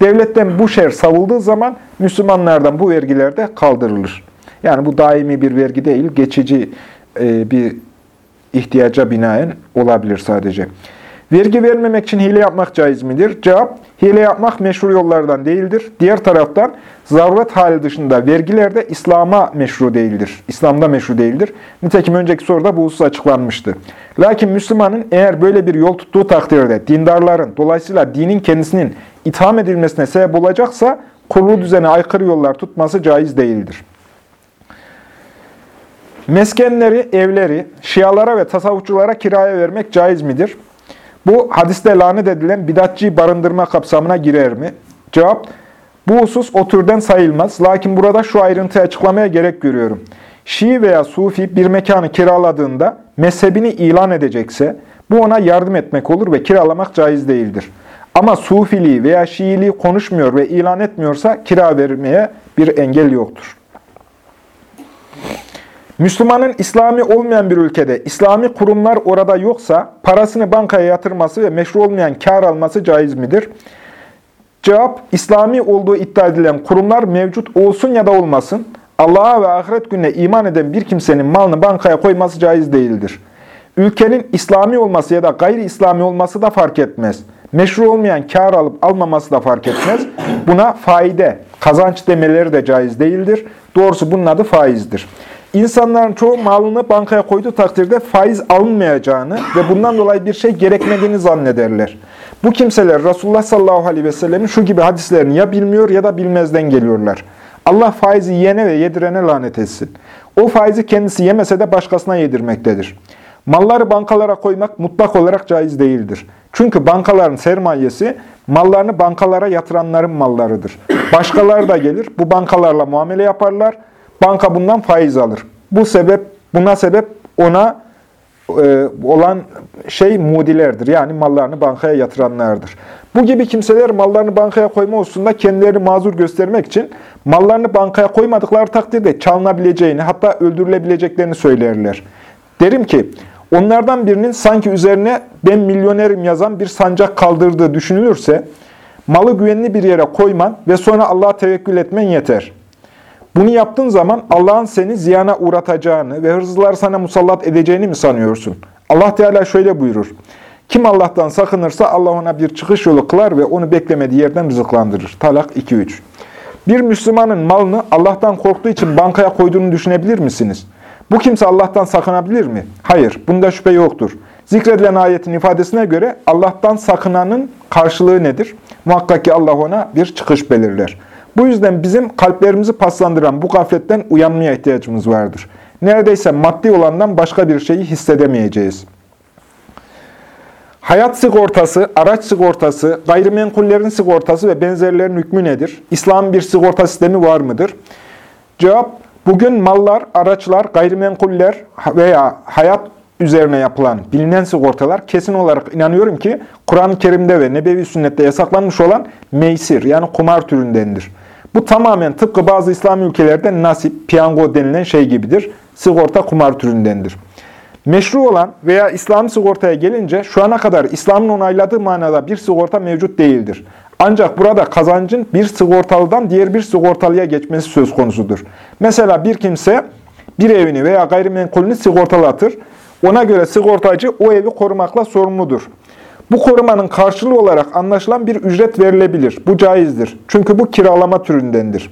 Devletten bu şer savulduğu zaman Müslümanlardan bu vergiler de kaldırılır. Yani bu daimi bir vergi değil, geçici e, bir ihtiyaca binaen olabilir sadece. Vergi vermemek için hile yapmak caiz midir? Cevap, hile yapmak meşru yollardan değildir. Diğer taraftan zaruret hali dışında vergiler de İslam'a meşru değildir. İslam'da meşru değildir. Nitekim önceki soruda bu husus açıklanmıştı. Lakin Müslümanın eğer böyle bir yol tuttuğu takdirde dindarların, dolayısıyla dinin kendisinin itham edilmesine sebep olacaksa kurulu düzene aykırı yollar tutması caiz değildir. Meskenleri, evleri, şialara ve tasavvufçulara kiraya vermek caiz midir? Bu hadiste lanet edilen bidatçıyı barındırma kapsamına girer mi? Cevap, bu husus o türden sayılmaz. Lakin burada şu ayrıntıyı açıklamaya gerek görüyorum. Şii veya Sufi bir mekanı kiraladığında mezhebini ilan edecekse bu ona yardım etmek olur ve kiralamak caiz değildir. Ama Sufiliği veya Şiiliği konuşmuyor ve ilan etmiyorsa kira vermeye bir engel yoktur. Müslümanın İslami olmayan bir ülkede İslami kurumlar orada yoksa parasını bankaya yatırması ve meşru olmayan kar alması caiz midir? Cevap, İslami olduğu iddia edilen kurumlar mevcut olsun ya da olmasın. Allah'a ve ahiret gününe iman eden bir kimsenin malını bankaya koyması caiz değildir. Ülkenin İslami olması ya da gayri İslami olması da fark etmez. Meşru olmayan kar alıp almaması da fark etmez. Buna faide, kazanç demeleri de caiz değildir. Doğrusu bunun adı faizdir. İnsanların çoğu malını bankaya koyduğu takdirde faiz alınmayacağını ve bundan dolayı bir şey gerekmediğini zannederler. Bu kimseler Resulullah sallallahu aleyhi ve sellemin şu gibi hadislerini ya bilmiyor ya da bilmezden geliyorlar. Allah faizi yiyene ve yedirene lanet etsin. O faizi kendisi yemese de başkasına yedirmektedir. Malları bankalara koymak mutlak olarak caiz değildir. Çünkü bankaların sermayesi mallarını bankalara yatıranların mallarıdır. Başkaları da gelir, bu bankalarla muamele yaparlar. Banka bundan faiz alır. Bu sebep, buna sebep ona e, olan şey mudilerdir. Yani mallarını bankaya yatıranlardır. Bu gibi kimseler mallarını bankaya koyma hususunda kendilerini mazur göstermek için mallarını bankaya koymadıkları takdirde çalınabileceğini hatta öldürülebileceklerini söylerler. Derim ki onlardan birinin sanki üzerine ben milyonerim yazan bir sancak kaldırdığı düşünülürse malı güvenli bir yere koyman ve sonra Allah'a tevekkül etmen yeter. Bunu yaptığın zaman Allah'ın seni ziyana uğratacağını ve hırsızlar sana musallat edeceğini mi sanıyorsun? Allah Teala şöyle buyurur. Kim Allah'tan sakınırsa Allah ona bir çıkış yolu kılar ve onu beklemediği yerden rızıklandırır. Talak 2-3 Bir Müslümanın malını Allah'tan korktuğu için bankaya koyduğunu düşünebilir misiniz? Bu kimse Allah'tan sakınabilir mi? Hayır, bunda şüphe yoktur. Zikredilen ayetin ifadesine göre Allah'tan sakınanın karşılığı nedir? Muhakkak ki Allah ona bir çıkış belirler. Bu yüzden bizim kalplerimizi paslandıran bu gafletten uyanmaya ihtiyacımız vardır. Neredeyse maddi olandan başka bir şeyi hissedemeyeceğiz. Hayat sigortası, araç sigortası, gayrimenkullerin sigortası ve benzerlerin hükmü nedir? İslam'ın bir sigorta sistemi var mıdır? Cevap, bugün mallar, araçlar, gayrimenkuller veya hayat üzerine yapılan bilinen sigortalar kesin olarak inanıyorum ki Kur'an-ı Kerim'de ve Nebevi Sünnet'te yasaklanmış olan meysir yani kumar türündendir. Bu tamamen tıpkı bazı İslam ülkelerde nasip, piyango denilen şey gibidir. Sigorta kumar türündendir. Meşru olan veya İslam sigortaya gelince şu ana kadar İslam'ın onayladığı manada bir sigorta mevcut değildir. Ancak burada kazancın bir sigortalıdan diğer bir sigortalıya geçmesi söz konusudur. Mesela bir kimse bir evini veya gayrimenkulünü sigortalatır. Ona göre sigortacı o evi korumakla sorumludur. Bu korumanın karşılığı olarak anlaşılan bir ücret verilebilir. Bu caizdir. Çünkü bu kiralama türündendir.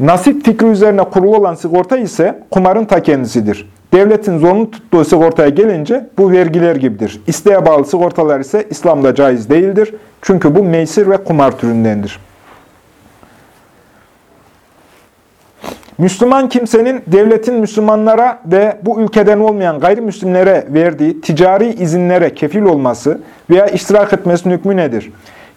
Nasip fikri üzerine kurulu olan sigorta ise kumarın ta kendisidir. Devletin zorunlu tuttuğu sigortaya gelince bu vergiler gibidir. İsteğe bağlı sigortalar ise İslam'da caiz değildir. Çünkü bu meysir ve kumar türündendir. Müslüman kimsenin devletin Müslümanlara ve bu ülkeden olmayan gayrimüslimlere verdiği ticari izinlere kefil olması veya iştirak etmesinin hükmü nedir?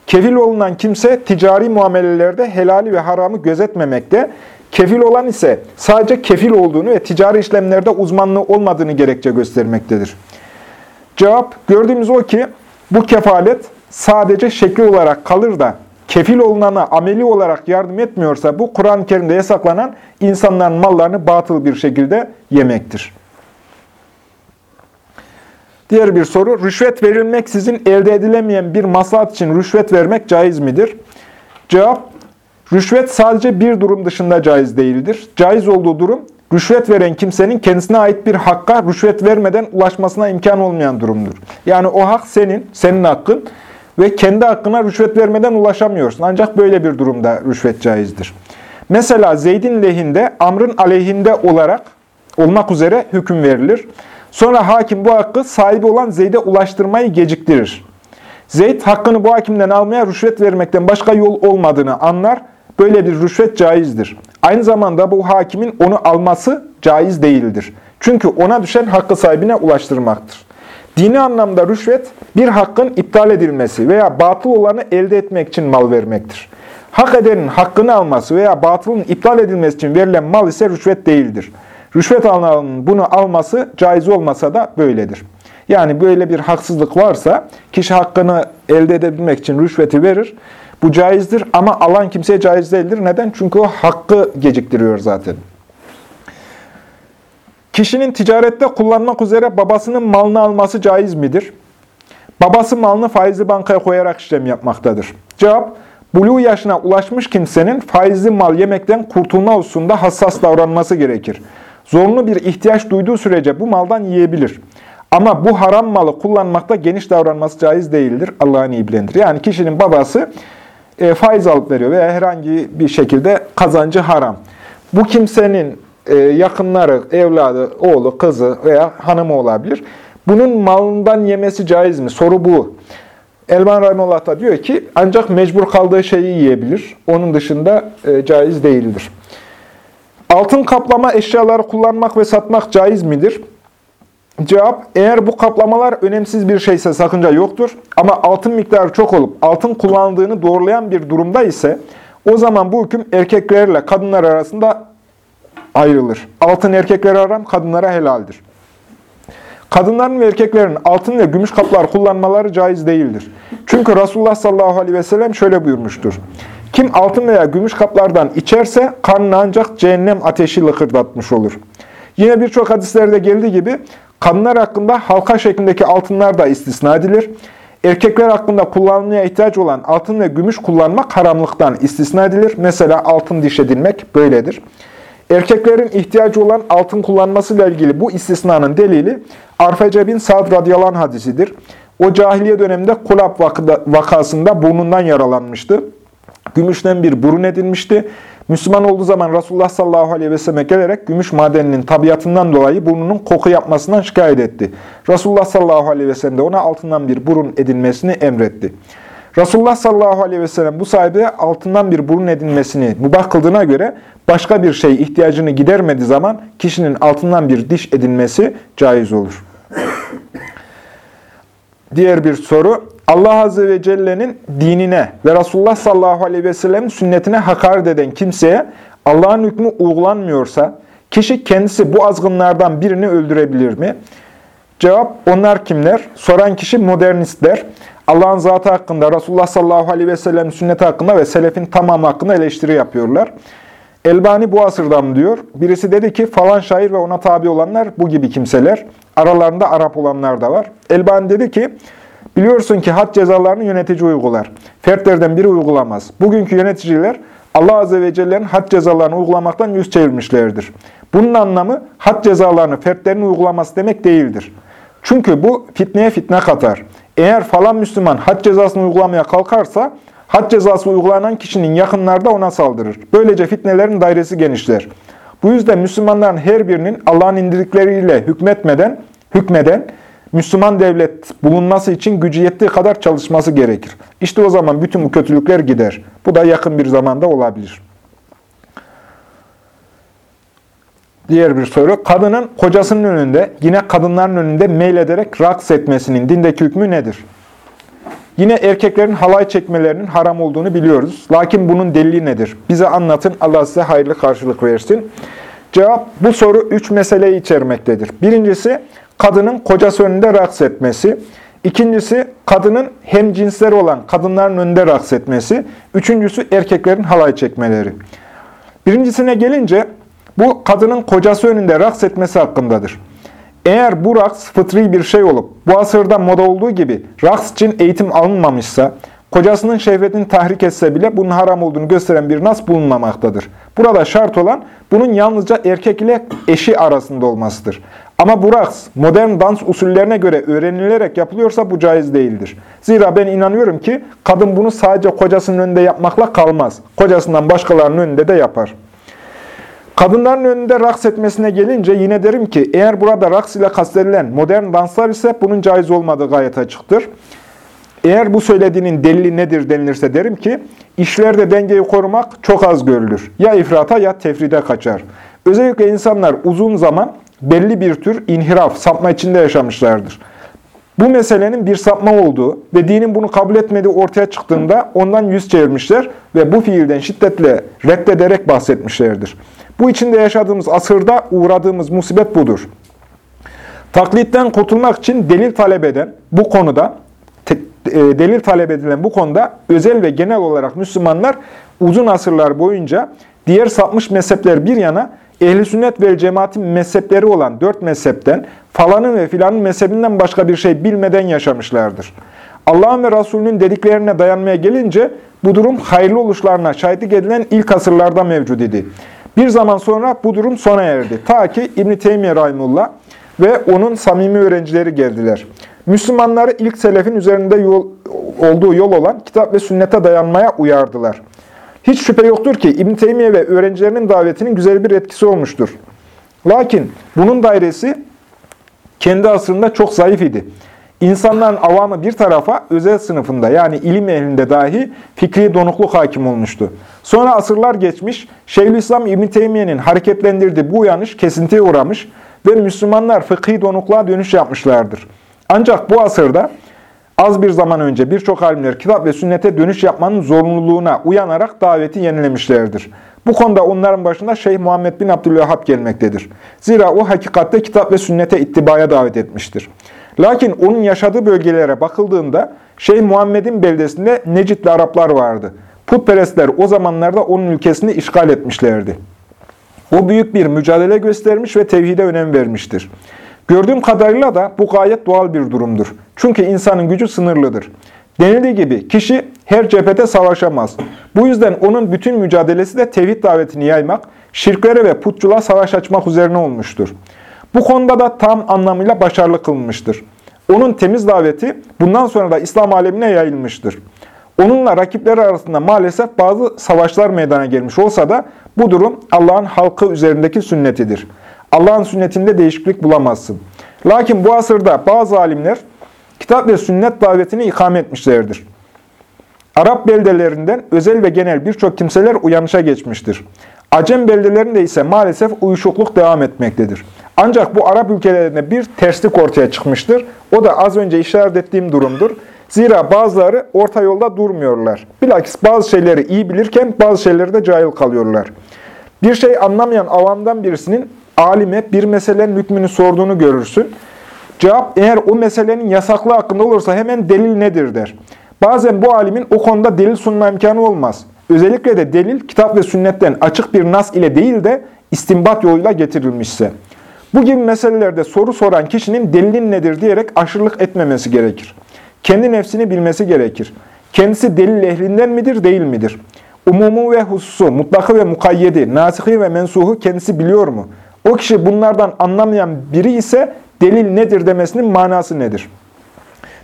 Kefil olunan kimse ticari muamelelerde helali ve haramı gözetmemekte, kefil olan ise sadece kefil olduğunu ve ticari işlemlerde uzmanlığı olmadığını gerekçe göstermektedir. Cevap, gördüğümüz o ki bu kefalet sadece şekli olarak kalır da kefil olunana ameli olarak yardım etmiyorsa bu Kur'an-ı Kerim'de yasaklanan insanların mallarını batıl bir şekilde yemektir. Diğer bir soru, rüşvet verilmeksizin elde edilemeyen bir maslahat için rüşvet vermek caiz midir? Cevap, rüşvet sadece bir durum dışında caiz değildir. Caiz olduğu durum, rüşvet veren kimsenin kendisine ait bir hakka rüşvet vermeden ulaşmasına imkan olmayan durumdur. Yani o hak senin, senin hakkın ve kendi hakkına rüşvet vermeden ulaşamıyorsun. Ancak böyle bir durumda rüşvet caizdir. Mesela Zeyd'in lehinde, Amr'ın aleyhinde olarak olmak üzere hüküm verilir. Sonra hakim bu hakkı sahibi olan Zeyd'e ulaştırmayı geciktirir. Zeyd hakkını bu hakimden almaya rüşvet vermekten başka yol olmadığını anlar. Böyle bir rüşvet caizdir. Aynı zamanda bu hakimin onu alması caiz değildir. Çünkü ona düşen hakkı sahibine ulaştırmaktır. Dini anlamda rüşvet bir hakkın iptal edilmesi veya batıl olanı elde etmek için mal vermektir. Hak edenin hakkını alması veya batılın iptal edilmesi için verilen mal ise rüşvet değildir. Rüşvet alanın bunu alması caiz olmasa da böyledir. Yani böyle bir haksızlık varsa kişi hakkını elde edebilmek için rüşveti verir. Bu caizdir ama alan kimseye caiz değildir. Neden? Çünkü o hakkı geciktiriyor zaten. Kişinin ticarette kullanmak üzere babasının malını alması caiz midir? Babası malını faizli bankaya koyarak işlem yapmaktadır. Cevap, buluğ yaşına ulaşmış kimsenin faizli mal yemekten kurtulma hususunda hassas davranması gerekir. Zorunlu bir ihtiyaç duyduğu sürece bu maldan yiyebilir. Ama bu haram malı kullanmakta geniş davranması caiz değildir. Allah'ın iyi bilendir. Yani kişinin babası e, faiz alıp veriyor veya herhangi bir şekilde kazancı haram. Bu kimsenin yakınları, evladı, oğlu, kızı veya hanımı olabilir. Bunun malından yemesi caiz mi? Soru bu. Elban Rahimullah da diyor ki ancak mecbur kaldığı şeyi yiyebilir. Onun dışında e, caiz değildir. Altın kaplama eşyaları kullanmak ve satmak caiz midir? Cevap, eğer bu kaplamalar önemsiz bir şeyse sakınca yoktur. Ama altın miktarı çok olup altın kullanıldığını doğrulayan bir durumda ise o zaman bu hüküm erkeklerle kadınlar arasında ayrılır. Altın erkeklere haram, kadınlara helaldir. Kadınların ve erkeklerin altın ve gümüş kaplar kullanmaları caiz değildir. Çünkü Resulullah sallallahu aleyhi ve sellem şöyle buyurmuştur. Kim altın veya gümüş kaplardan içerse karnını ancak cehennem ateşi lıkırdatmış olur. Yine birçok hadislerde geldiği gibi kadınlar hakkında halka şeklindeki altınlar da istisna edilir. Erkekler hakkında kullanmaya ihtiyaç olan altın ve gümüş kullanmak haramlıktan istisna edilir. Mesela altın diş edilmek böyledir. Erkeklerin ihtiyacı olan altın kullanmasıyla ilgili bu istisnanın delili Arfece bin Sa'd radıyallahu hadisidir. O cahiliye döneminde Kulab vakasında burnundan yaralanmıştı. Gümüşten bir burun edinmişti. Müslüman olduğu zaman Resulullah sallallahu aleyhi ve selleme gelerek gümüş madeninin tabiatından dolayı burnunun koku yapmasından şikayet etti. Resulullah sallallahu aleyhi ve sellem de ona altından bir burun edinmesini emretti. Resulullah sallallahu aleyhi ve sellem bu sahibe altından bir burun edinmesini mübah kıldığına göre başka bir şey ihtiyacını gidermediği zaman kişinin altından bir diş edinmesi caiz olur. Diğer bir soru. Allah Azze ve Celle'nin dinine ve Resulullah sallallahu aleyhi ve sellem'in sünnetine hakaret eden kimseye Allah'ın hükmü uygulanmıyorsa, kişi kendisi bu azgınlardan birini öldürebilir mi? Cevap, onlar kimler? Soran kişi modernistler. Allah'ın zatı hakkında, Resulullah sallallahu aleyhi ve sellem sünneti hakkında ve selefin tamamı hakkında eleştiri yapıyorlar. Elbani bu asırdan diyor. Birisi dedi ki falan şair ve ona tabi olanlar bu gibi kimseler. Aralarında Arap olanlar da var. Elbani dedi ki, biliyorsun ki had cezalarını yönetici uygular. Fertlerden biri uygulamaz. Bugünkü yöneticiler Allah Azze ve Celle'nin had cezalarını uygulamaktan yüz çevirmişlerdir. Bunun anlamı had cezalarını fertlerin uygulaması demek değildir. Çünkü bu fitneye fitne katar. Eğer falan Müslüman had cezasını uygulamaya kalkarsa, had cezası uygulanan kişinin yakınları da ona saldırır. Böylece fitnelerin dairesi genişler. Bu yüzden Müslümanların her birinin Allah'ın indirdikleriyle hükmetmeden, hükmeden, Müslüman devlet bulunması için gücü yettiği kadar çalışması gerekir. İşte o zaman bütün bu kötülükler gider. Bu da yakın bir zamanda olabilir. Diğer bir soru. Kadının kocasının önünde, yine kadınların önünde meylederek raks etmesinin dindeki hükmü nedir? Yine erkeklerin halay çekmelerinin haram olduğunu biliyoruz. Lakin bunun delili nedir? Bize anlatın, Allah size hayırlı karşılık versin. Cevap, bu soru üç meseleyi içermektedir. Birincisi, kadının kocası önünde raks etmesi. İkincisi, kadının hem cinsleri olan kadınların önünde raks etmesi. Üçüncüsü, erkeklerin halay çekmeleri. Birincisine gelince, bu kadının kocası önünde raks etmesi hakkındadır. Eğer bu raks fıtri bir şey olup bu asırda moda olduğu gibi raks için eğitim alınmamışsa, kocasının şehvetini tahrik etse bile bunun haram olduğunu gösteren bir nas bulunmamaktadır. Burada şart olan bunun yalnızca erkek ile eşi arasında olmasıdır. Ama bu raks modern dans usullerine göre öğrenilerek yapılıyorsa bu caiz değildir. Zira ben inanıyorum ki kadın bunu sadece kocasının önünde yapmakla kalmaz. Kocasından başkalarının önünde de yapar. Kadınların önünde raks etmesine gelince yine derim ki eğer burada raks ile kastedilen modern danslar ise bunun caiz olmadığı gayet açıktır. Eğer bu söylediğinin delili nedir denilirse derim ki işlerde dengeyi korumak çok az görülür. Ya ifrata ya tefride kaçar. Özellikle insanlar uzun zaman belli bir tür inhiraf, sapma içinde yaşamışlardır. Bu meselenin bir sapma olduğu ve dinin bunu kabul etmediği ortaya çıktığında ondan yüz çevirmişler ve bu fiilden şiddetle reddederek bahsetmişlerdir. Bu içinde yaşadığımız asırda uğradığımız musibet budur. Taklitten kurtulmak için delil talep eden bu konuda, e, delil talep edilen bu konuda özel ve genel olarak Müslümanlar uzun asırlar boyunca diğer sapmış mezhepler bir yana ehli sünnet ve cemaatin mezhepleri olan dört mezhepten falanın ve filanın mezhebinden başka bir şey bilmeden yaşamışlardır. Allah'ın ve Resulünün dediklerine dayanmaya gelince bu durum hayırlı oluşlarına şahitlik edilen ilk asırlarda mevcud idi. Bir zaman sonra bu durum sona erdi. Ta ki İbn-i Teymiye Rahimullah ve onun samimi öğrencileri geldiler. Müslümanları ilk selefin üzerinde yol, olduğu yol olan kitap ve sünnete dayanmaya uyardılar. Hiç şüphe yoktur ki İbn Teymiye ve öğrencilerinin davetinin güzel bir etkisi olmuştur. Lakin bunun dairesi kendi asrında çok zayıf idi. İnsanların avamı bir tarafa özel sınıfında yani ilim ehlinde dahi fikri donukluk hakim olmuştu. Sonra asırlar geçmiş, Şeyhülislam İbn Teymiye'nin hareketlendirdiği bu uyanış kesintiye uğramış ve Müslümanlar fıkhi donukluğa dönüş yapmışlardır. Ancak bu asırda az bir zaman önce birçok alimler kitap ve sünnete dönüş yapmanın zorunluluğuna uyanarak daveti yenilemişlerdir. Bu konuda onların başında Şeyh Muhammed bin Abdülvehhab gelmektedir. Zira o hakikatte kitap ve sünnete ittibaya davet etmiştir. Lakin onun yaşadığı bölgelere bakıldığında Şeyh Muhammed'in beldesinde Necitli Araplar vardı. Putperestler o zamanlarda onun ülkesini işgal etmişlerdi. O büyük bir mücadele göstermiş ve tevhide önem vermiştir. Gördüğüm kadarıyla da bu gayet doğal bir durumdur. Çünkü insanın gücü sınırlıdır. Denildiği gibi kişi her cephete savaşamaz. Bu yüzden onun bütün mücadelesi de tevhid davetini yaymak, şirklere ve putçuluğa savaş açmak üzerine olmuştur. Bu konuda da tam anlamıyla başarılı kılınmıştır. Onun temiz daveti bundan sonra da İslam alemine yayılmıştır. Onunla rakipleri arasında maalesef bazı savaşlar meydana gelmiş olsa da bu durum Allah'ın halkı üzerindeki sünnetidir. Allah'ın sünnetinde değişiklik bulamazsın. Lakin bu asırda bazı alimler kitap ve sünnet davetini ikame etmişlerdir. Arap beldelerinden özel ve genel birçok kimseler uyanışa geçmiştir. Acem beldelerinde ise maalesef uyuşukluk devam etmektedir. Ancak bu Arap ülkelerinde bir terslik ortaya çıkmıştır. O da az önce işaret ettiğim durumdur. Zira bazıları orta yolda durmuyorlar. Bilakis bazı şeyleri iyi bilirken bazı şeyleri de cahil kalıyorlar. Bir şey anlamayan avamdan birisinin alime bir meselenin hükmünü sorduğunu görürsün. Cevap eğer o meselenin yasaklığı hakkında olursa hemen delil nedir der. Bazen bu alimin o konuda delil sunma imkanı olmaz. Özellikle de delil kitap ve sünnetten açık bir nas ile değil de istimbat yoluyla getirilmişse. Bu gibi meselelerde soru soran kişinin delilin nedir diyerek aşırılık etmemesi gerekir. Kendi nefsini bilmesi gerekir. Kendisi delil ehlinden midir, değil midir? Umumu ve hususu, mutlakı ve mukayyedi, nasihi ve mensuhu kendisi biliyor mu? O kişi bunlardan anlamayan biri ise delil nedir demesinin manası nedir?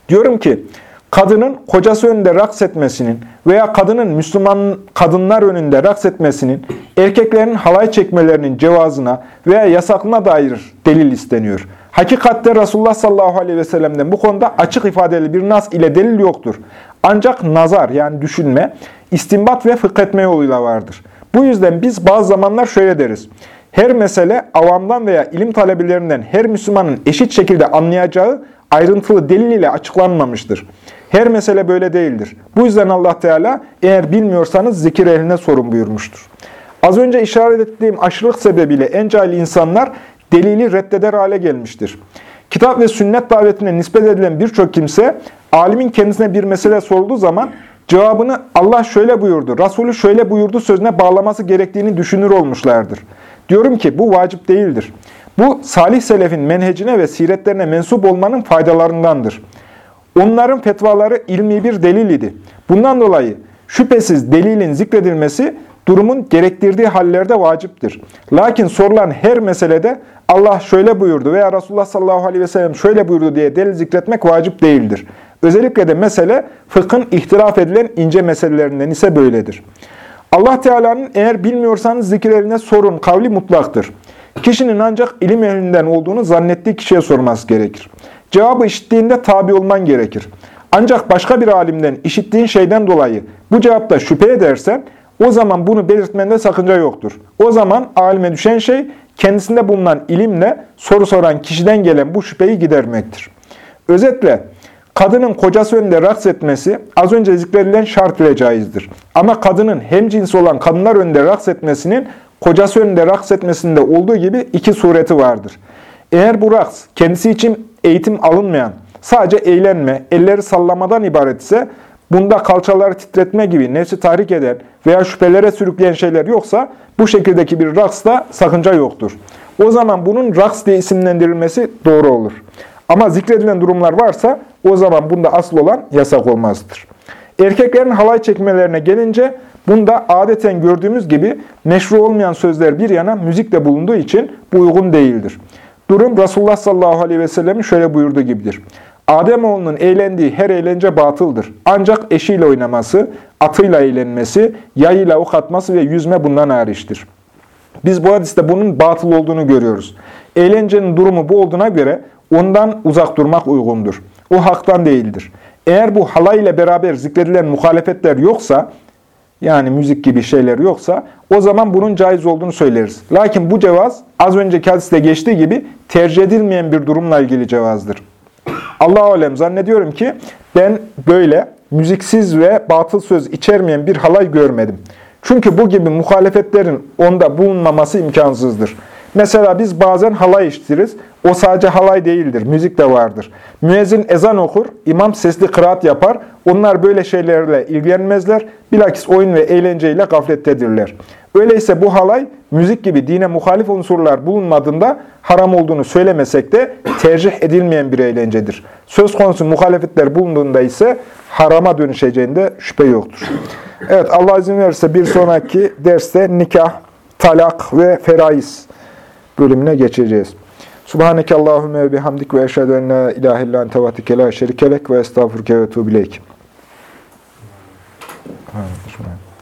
Diyorum ki, kadının kocası önünde raks etmesinin veya kadının Müslüman kadınlar önünde raks etmesinin, erkeklerin halay çekmelerinin cevazına veya yasaklığına dair delil isteniyor. Hakikatte Resulullah sallallahu aleyhi ve sellem'den bu konuda açık ifadeli bir nas ile delil yoktur. Ancak nazar yani düşünme, istimbat ve fıkhetme yoluyla vardır. Bu yüzden biz bazı zamanlar şöyle deriz. Her mesele avamdan veya ilim talebelerinden her Müslümanın eşit şekilde anlayacağı ayrıntılı delil ile açıklanmamıştır. Her mesele böyle değildir. Bu yüzden Allah Teala eğer bilmiyorsanız zikir ehline sorun buyurmuştur. Az önce işaret ettiğim aşırılık sebebiyle en cahil insanlar delili reddeder hale gelmiştir. Kitap ve sünnet davetine nispet edilen birçok kimse, alimin kendisine bir mesele sorulduğu zaman cevabını Allah şöyle buyurdu, Resulü şöyle buyurdu sözüne bağlaması gerektiğini düşünür olmuşlardır. Diyorum ki bu vacip değildir. Bu salih selefin menhecine ve siretlerine mensup olmanın faydalarındandır. Onların fetvaları ilmi bir delil idi. Bundan dolayı şüphesiz delilin zikredilmesi durumun gerektirdiği hallerde vaciptir. Lakin sorulan her meselede Allah şöyle buyurdu veya Resulullah sallallahu aleyhi ve sellem şöyle buyurdu diye delil zikretmek vacip değildir. Özellikle de mesele fıkhın ihtilaf edilen ince meselelerinden ise böyledir. Allah Teala'nın eğer bilmiyorsanız zikirlerine sorun kavli mutlaktır. Kişinin ancak ilim ehlinden olduğunu zannettiği kişiye sorması gerekir. Cevabı işittiğinde tabi olman gerekir. Ancak başka bir alimden işittiğin şeyden dolayı bu cevapta şüphe edersen o zaman bunu belirtmende sakınca yoktur. O zaman alime düşen şey kendisinde bulunan ilimle soru soran kişiden gelen bu şüpheyi gidermektir. Özetle kadının kocası önünde raks etmesi az önce zikredilen şart ile caizdir. Ama kadının hem cinsi olan kadınlar önünde raks etmesinin kocası önünde raks etmesinde olduğu gibi iki sureti vardır. Eğer bu raks kendisi için eğitim alınmayan, sadece eğlenme, elleri sallamadan ibaret ise bunda kalçaları titretme gibi nefsi tahrik eden veya şüphelere sürükleyen şeyler yoksa bu şekildeki bir raksta sakınca yoktur. O zaman bunun raks diye isimlendirilmesi doğru olur. Ama zikredilen durumlar varsa o zaman bunda asıl olan yasak olmazdır. Erkeklerin halay çekmelerine gelince bunda adeten gördüğümüz gibi meşru olmayan sözler bir yana müzikle bulunduğu için bu uygun değildir. Durum Resulullah sallallahu aleyhi ve sellemin şöyle buyurduğu gibidir. Ademoğlunun eğlendiği her eğlence batıldır. Ancak eşiyle oynaması, atıyla eğlenmesi, yayıyla ok atması ve yüzme bundan hariçtir. Biz bu hadiste bunun batıl olduğunu görüyoruz. Eğlencenin durumu bu olduğuna göre ondan uzak durmak uygundur. O haktan değildir. Eğer bu halay ile beraber zikredilen muhalefetler yoksa, yani müzik gibi şeyler yoksa, o zaman bunun caiz olduğunu söyleriz. Lakin bu cevaz, az önceki hadiste geçtiği gibi tercih edilmeyen bir durumla ilgili cevazdır. Allah alem zannediyorum ki ben böyle müziksiz ve batıl söz içermeyen bir halay görmedim. Çünkü bu gibi muhalefetlerin onda bulunmaması imkansızdır. Mesela biz bazen halay işitiriz. O sadece halay değildir, müzik de vardır. Müezzin ezan okur, imam sesli kıraat yapar. Onlar böyle şeylerle ilgilenmezler. Bilakis oyun ve eğlenceyle gaflettedirler. Öyleyse bu halay, müzik gibi dine muhalif unsurlar bulunmadığında haram olduğunu söylemesek de tercih edilmeyen bir eğlencedir. Söz konusu muhalefetler bulunduğunda ise harama dönüşeceğinde şüphe yoktur. Evet Allah izin verirse bir sonraki derste nikah, talak ve feraiz bölümüne geçeceğiz. Subhaneke Allahümme ve bihamdik ve eşhedü en la ilahe illa ente ve estağfurke ve tuğbileyk. Amin.